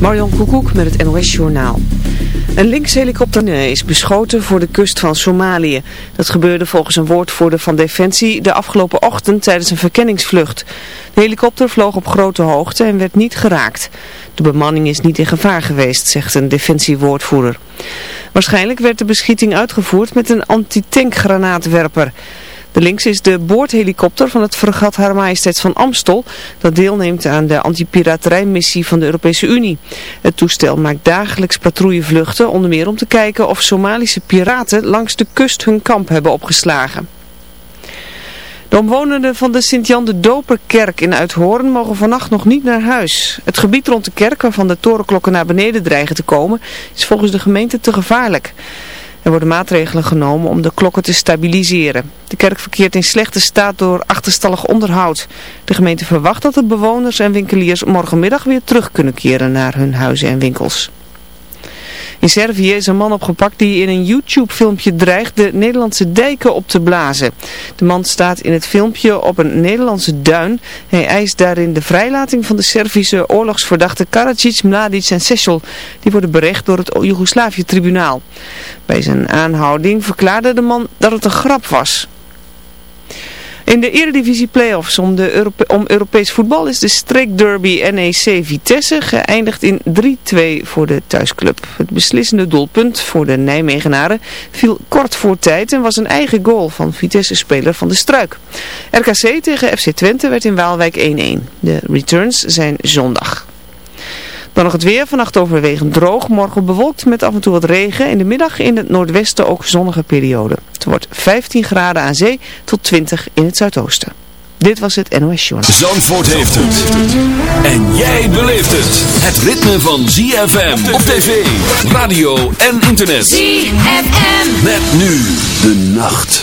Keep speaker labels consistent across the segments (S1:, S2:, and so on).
S1: Marion Koekoek met het NOS Journaal. Een linkshelikopter is beschoten voor de kust van Somalië. Dat gebeurde volgens een woordvoerder van Defensie de afgelopen ochtend tijdens een verkenningsvlucht. De helikopter vloog op grote hoogte en werd niet geraakt. De bemanning is niet in gevaar geweest, zegt een defensiewoordvoerder. Waarschijnlijk werd de beschieting uitgevoerd met een antitankgranaatwerper. Links is de boordhelikopter van het fregat Haar Majesteit van Amstel, dat deelneemt aan de antipiraterijmissie van de Europese Unie. Het toestel maakt dagelijks patrouillevluchten, onder meer om te kijken of Somalische piraten langs de kust hun kamp hebben opgeslagen. De omwonenden van de Sint-Jan de Doperkerk in Uithoorn mogen vannacht nog niet naar huis. Het gebied rond de kerk waarvan de torenklokken naar beneden dreigen te komen is volgens de gemeente te gevaarlijk. Er worden maatregelen genomen om de klokken te stabiliseren. De kerk verkeert in slechte staat door achterstallig onderhoud. De gemeente verwacht dat de bewoners en winkeliers morgenmiddag weer terug kunnen keren naar hun huizen en winkels. In Servië is een man opgepakt die in een YouTube-filmpje dreigt de Nederlandse dijken op te blazen. De man staat in het filmpje op een Nederlandse duin. Hij eist daarin de vrijlating van de Servische oorlogsverdachten Karadzic, Mladic en Sessel. Die worden berecht door het Joegoslavië-tribunaal. Bij zijn aanhouding verklaarde de man dat het een grap was. In de Eredivisie Playoffs om, de om Europees voetbal is de streekderby NEC Vitesse geëindigd in 3-2 voor de thuisclub. Het beslissende doelpunt voor de Nijmegenaren viel kort voor tijd en was een eigen goal van Vitesse-speler Van de Struik. RKC tegen FC Twente werd in Waalwijk 1-1. De returns zijn zondag. Dan nog het weer, vannacht overwegend droog, morgen bewolkt met af en toe wat regen. In de middag in het noordwesten ook zonnige periode. Het wordt 15 graden aan zee tot 20 in het zuidoosten. Dit was het NOS Journal.
S2: Zandvoort heeft het. En jij beleeft het. Het ritme van ZFM op tv, radio en internet.
S3: ZFM.
S2: Met nu de nacht.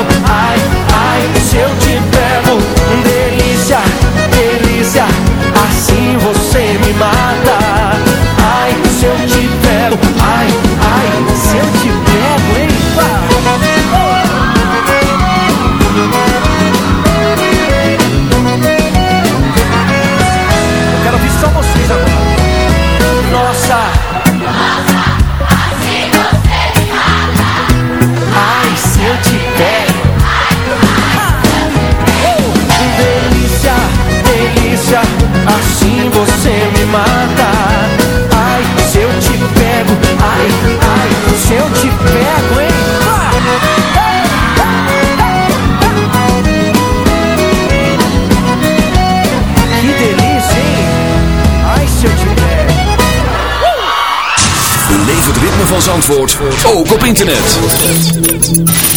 S4: ai, ai, pego,
S5: het ritme van Zandvoort, ook op internet.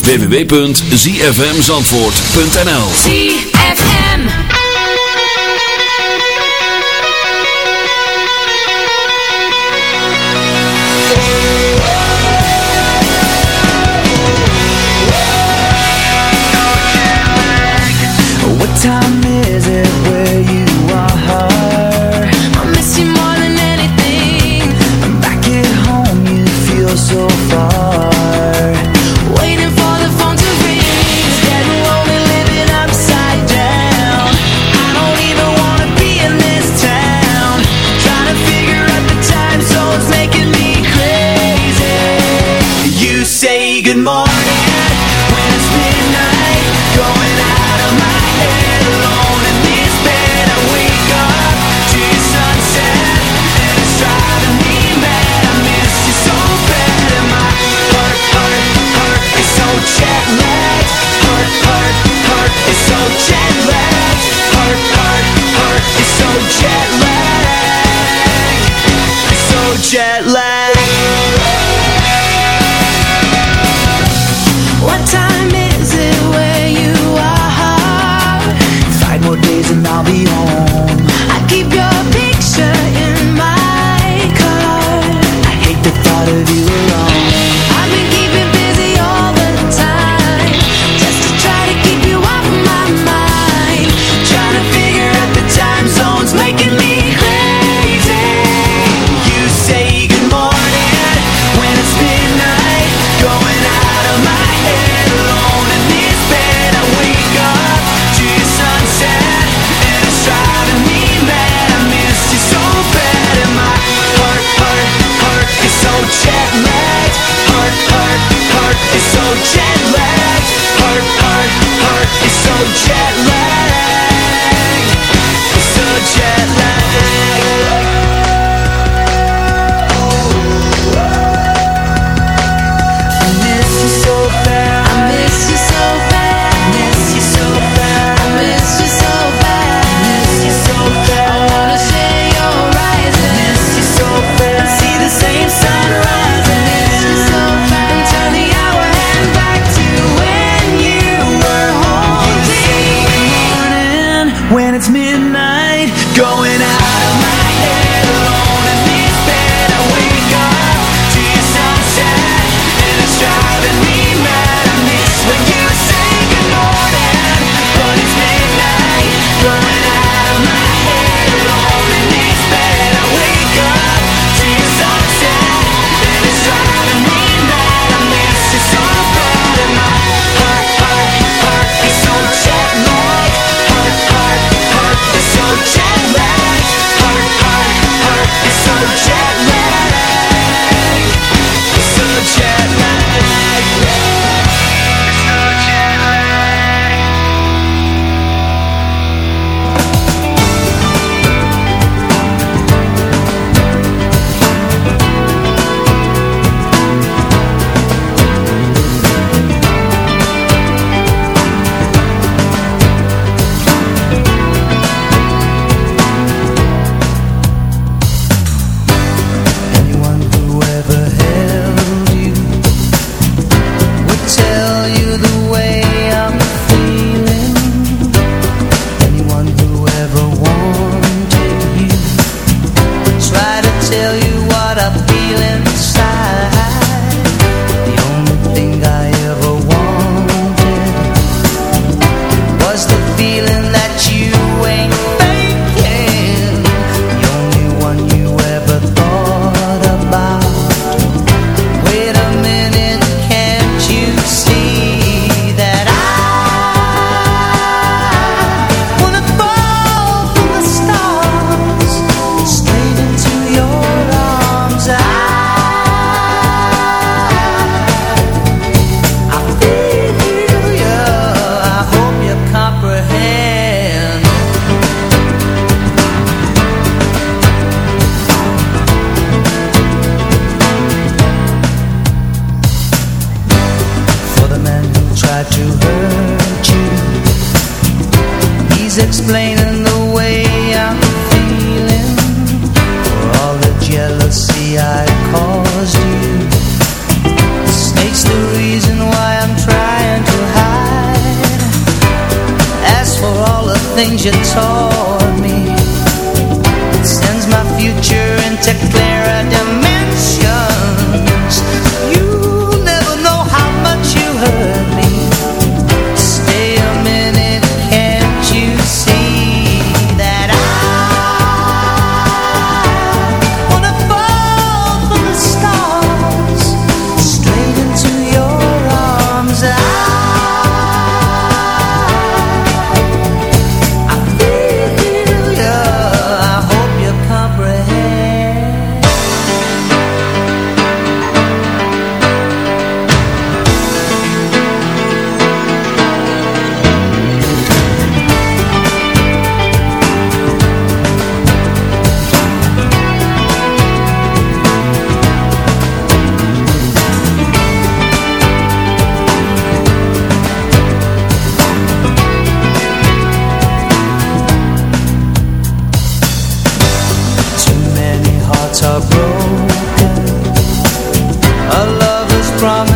S5: www.zfmzandvoort.nl
S4: What time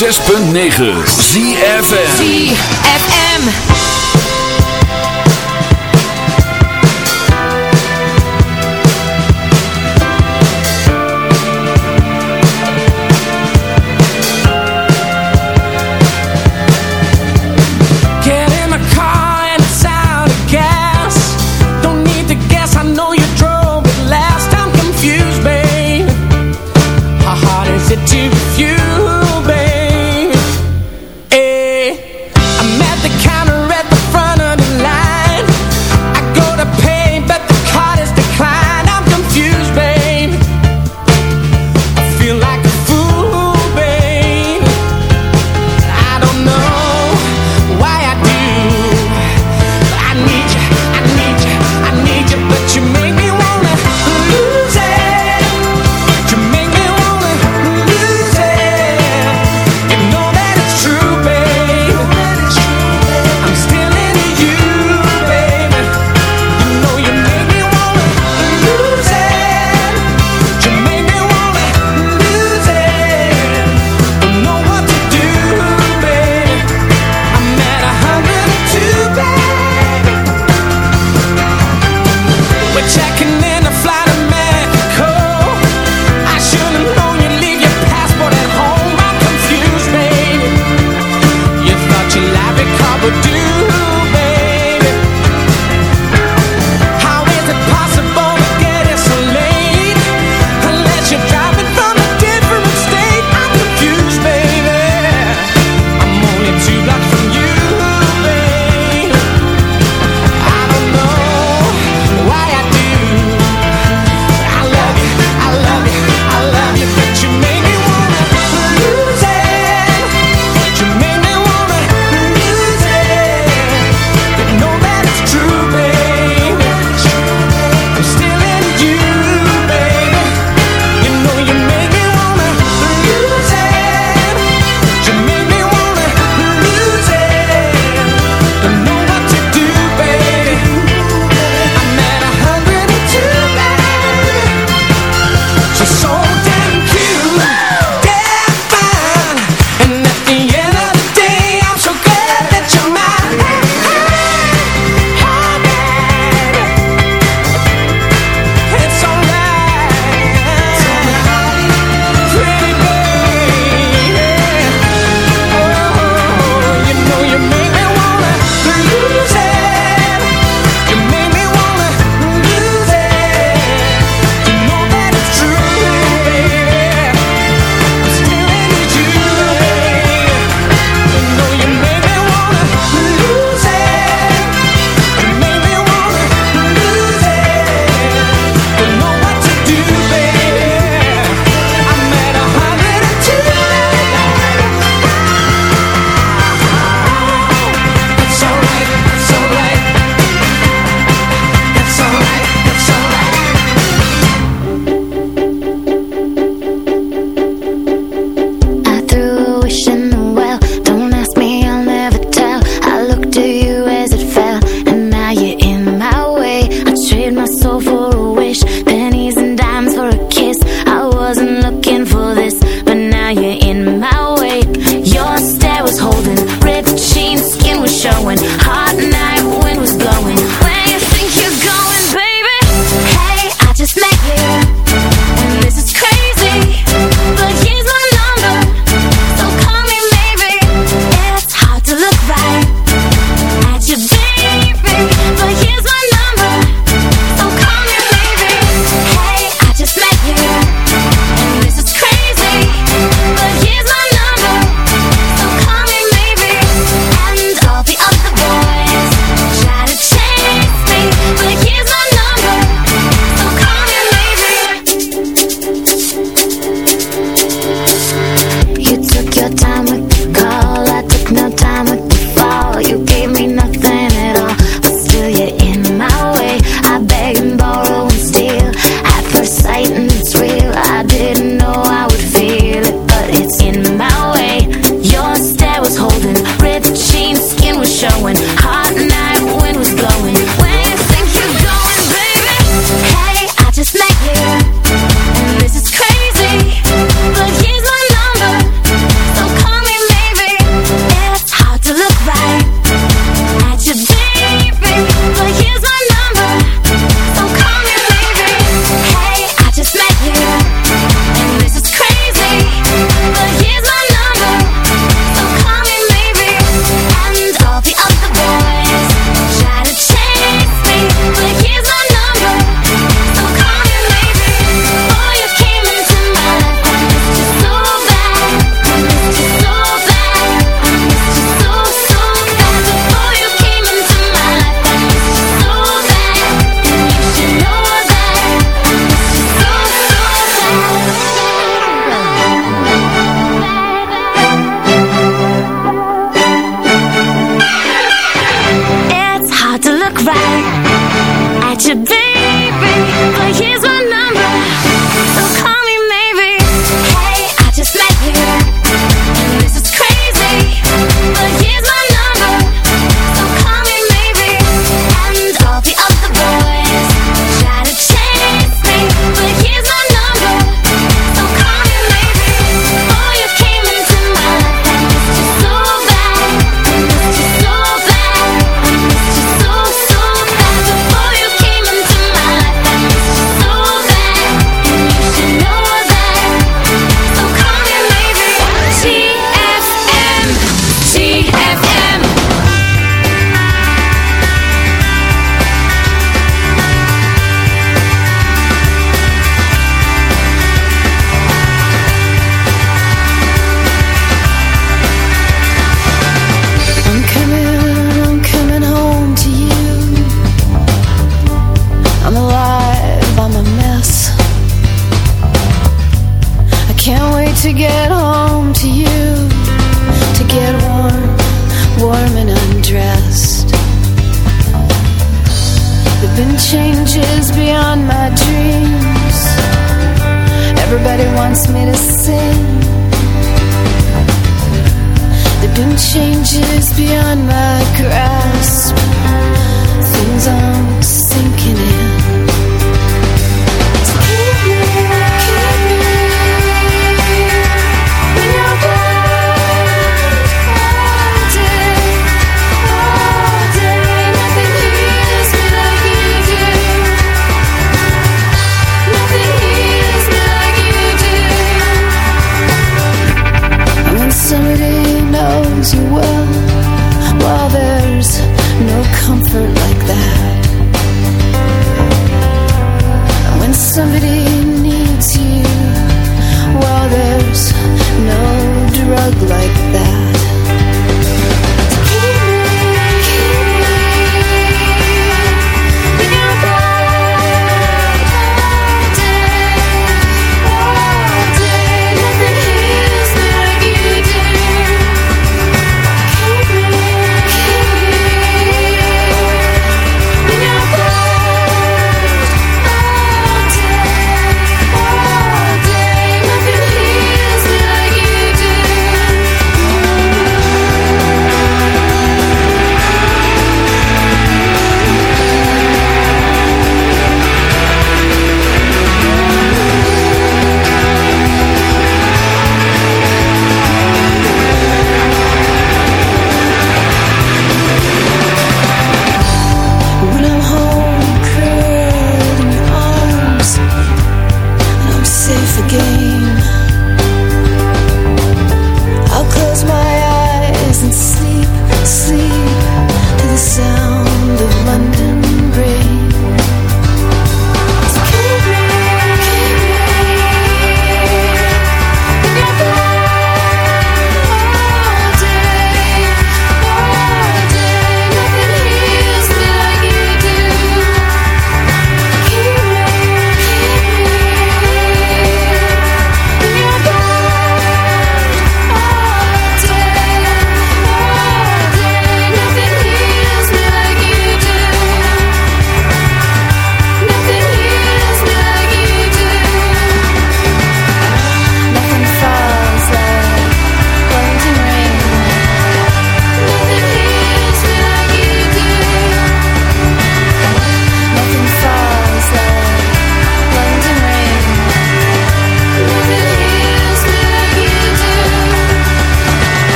S3: 106.9 ZFM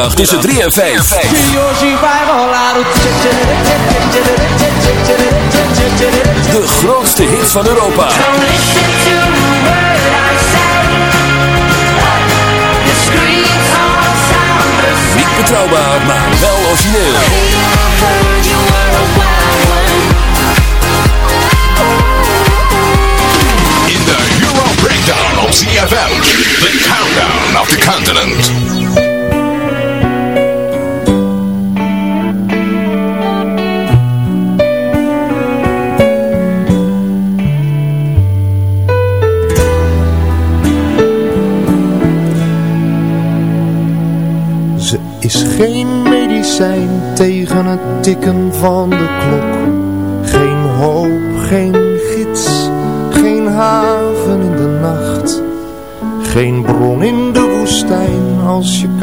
S5: tussen 3 en 5. De grootste hit van Europa.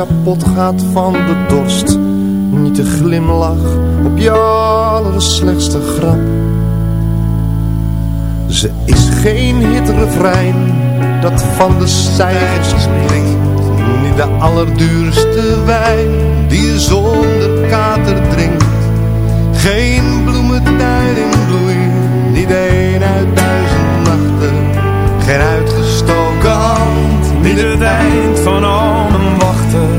S6: kapot gaat van de dorst. Niet de glimlach op je allerslechtste grap. Ze is geen hitrefrein dat van de stijgers klinkt. Niet de allerduurste wijn die je zonder kater drinkt. Geen bloementuin in bloei, niet een uit duizend nachten. Geen uitgestoken hand,
S7: niet het eind van al mijn wachten.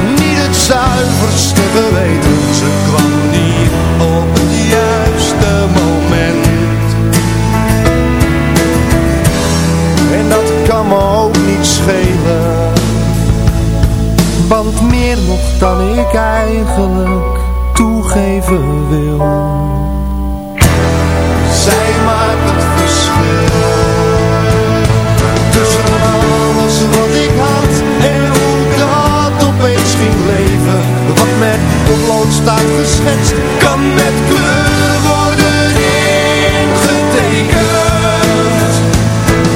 S6: zuiverste geweten. Ze kwam niet op het juiste moment. En dat kan me ook niet schelen. Want meer nog dan ik eigenlijk toegeven wil. Zij maakt het Wat met potlood staat geschetst, kan met kleur worden ingetekend.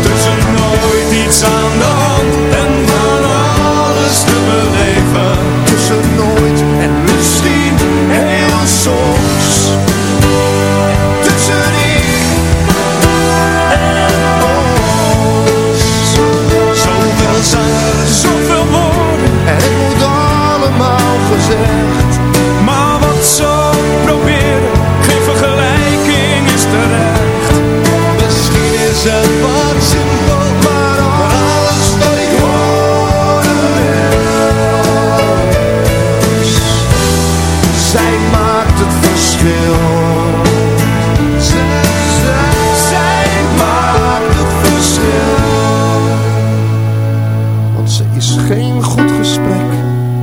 S7: Tussen nooit iets aan de hand en van alles te beleven.
S6: Tussen nooit en misschien heel soms.
S7: Maar wat zo proberen, geen vergelijking is terecht.
S6: Misschien is het wat simpel, maar alles wat ik horen wil. Zij maakt het verschil. Geen goed gesprek,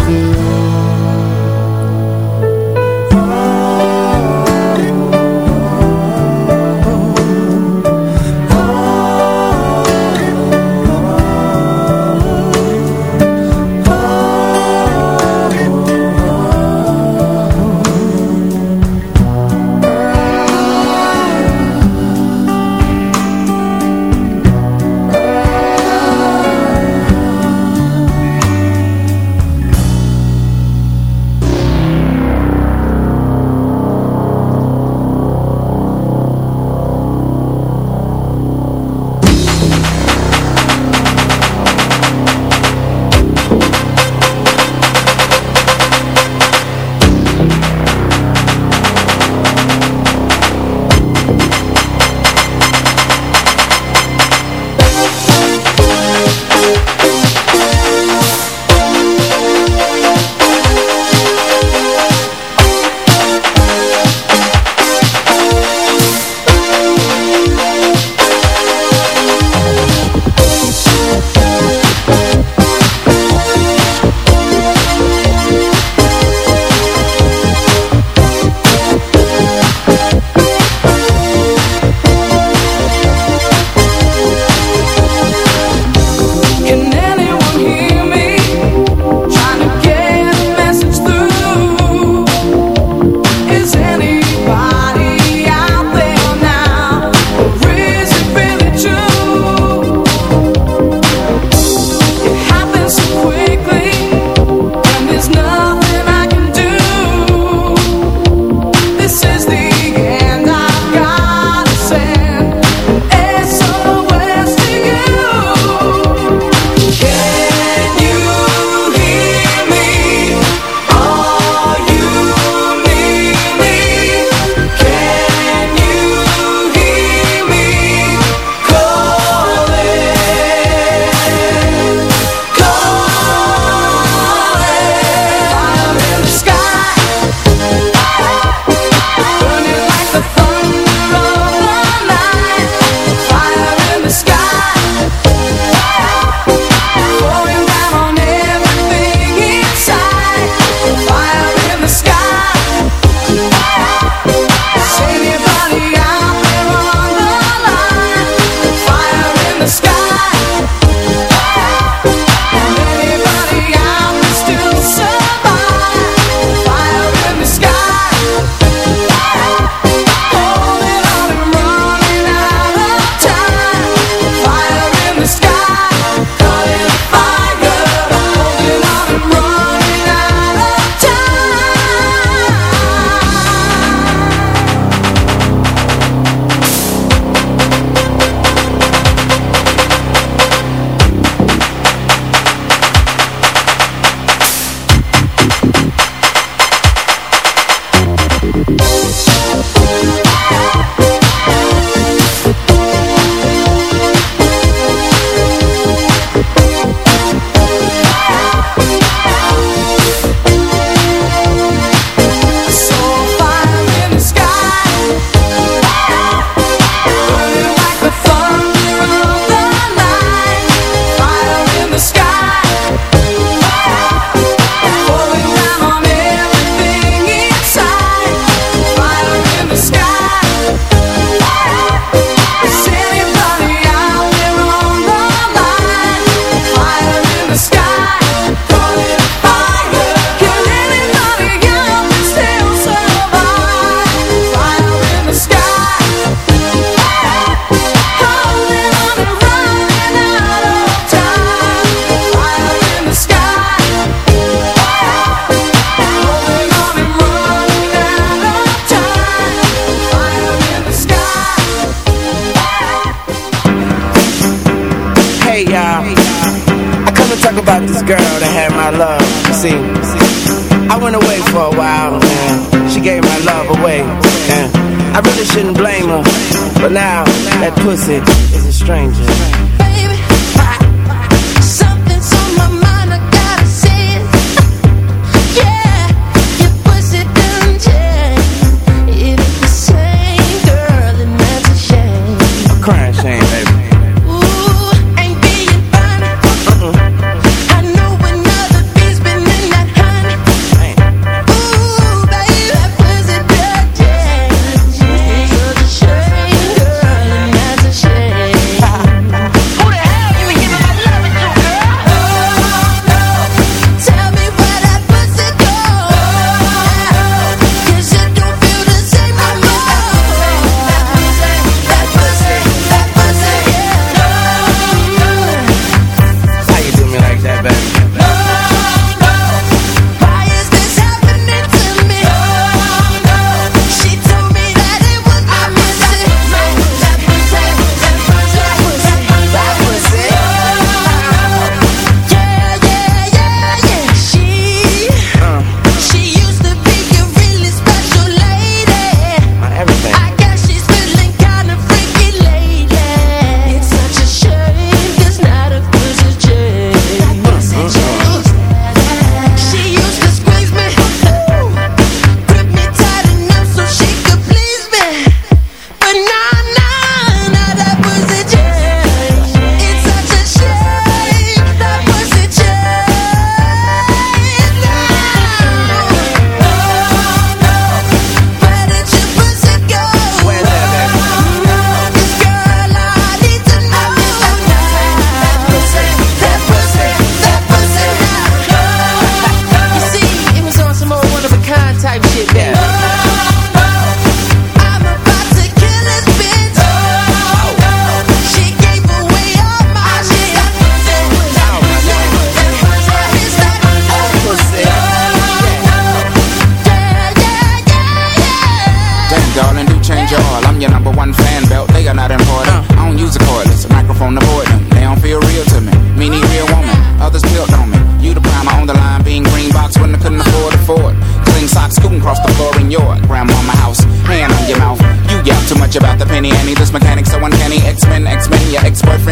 S6: maakt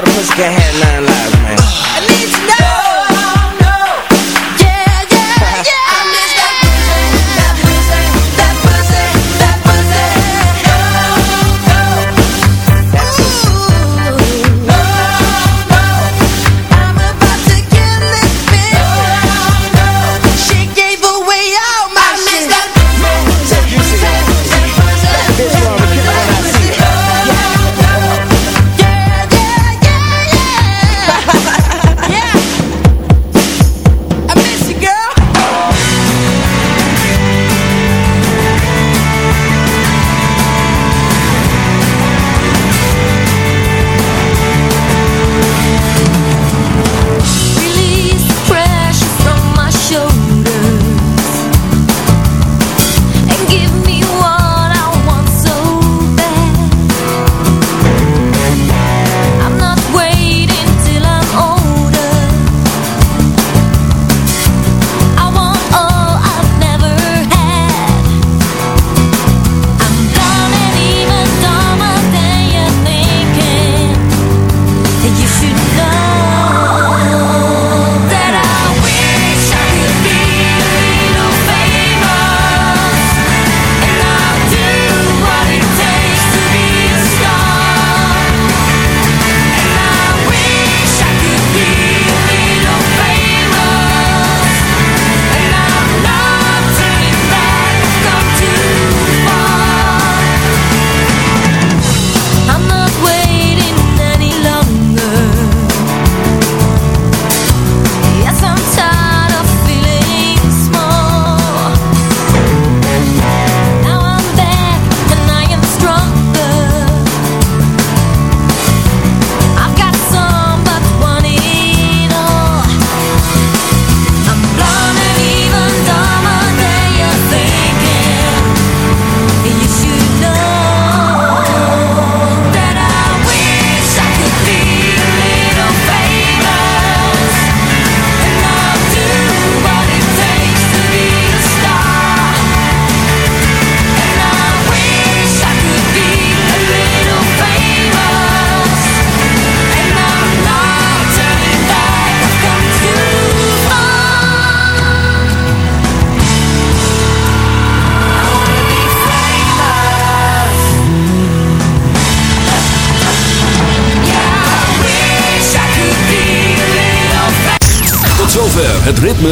S3: The pussy can't have nine lives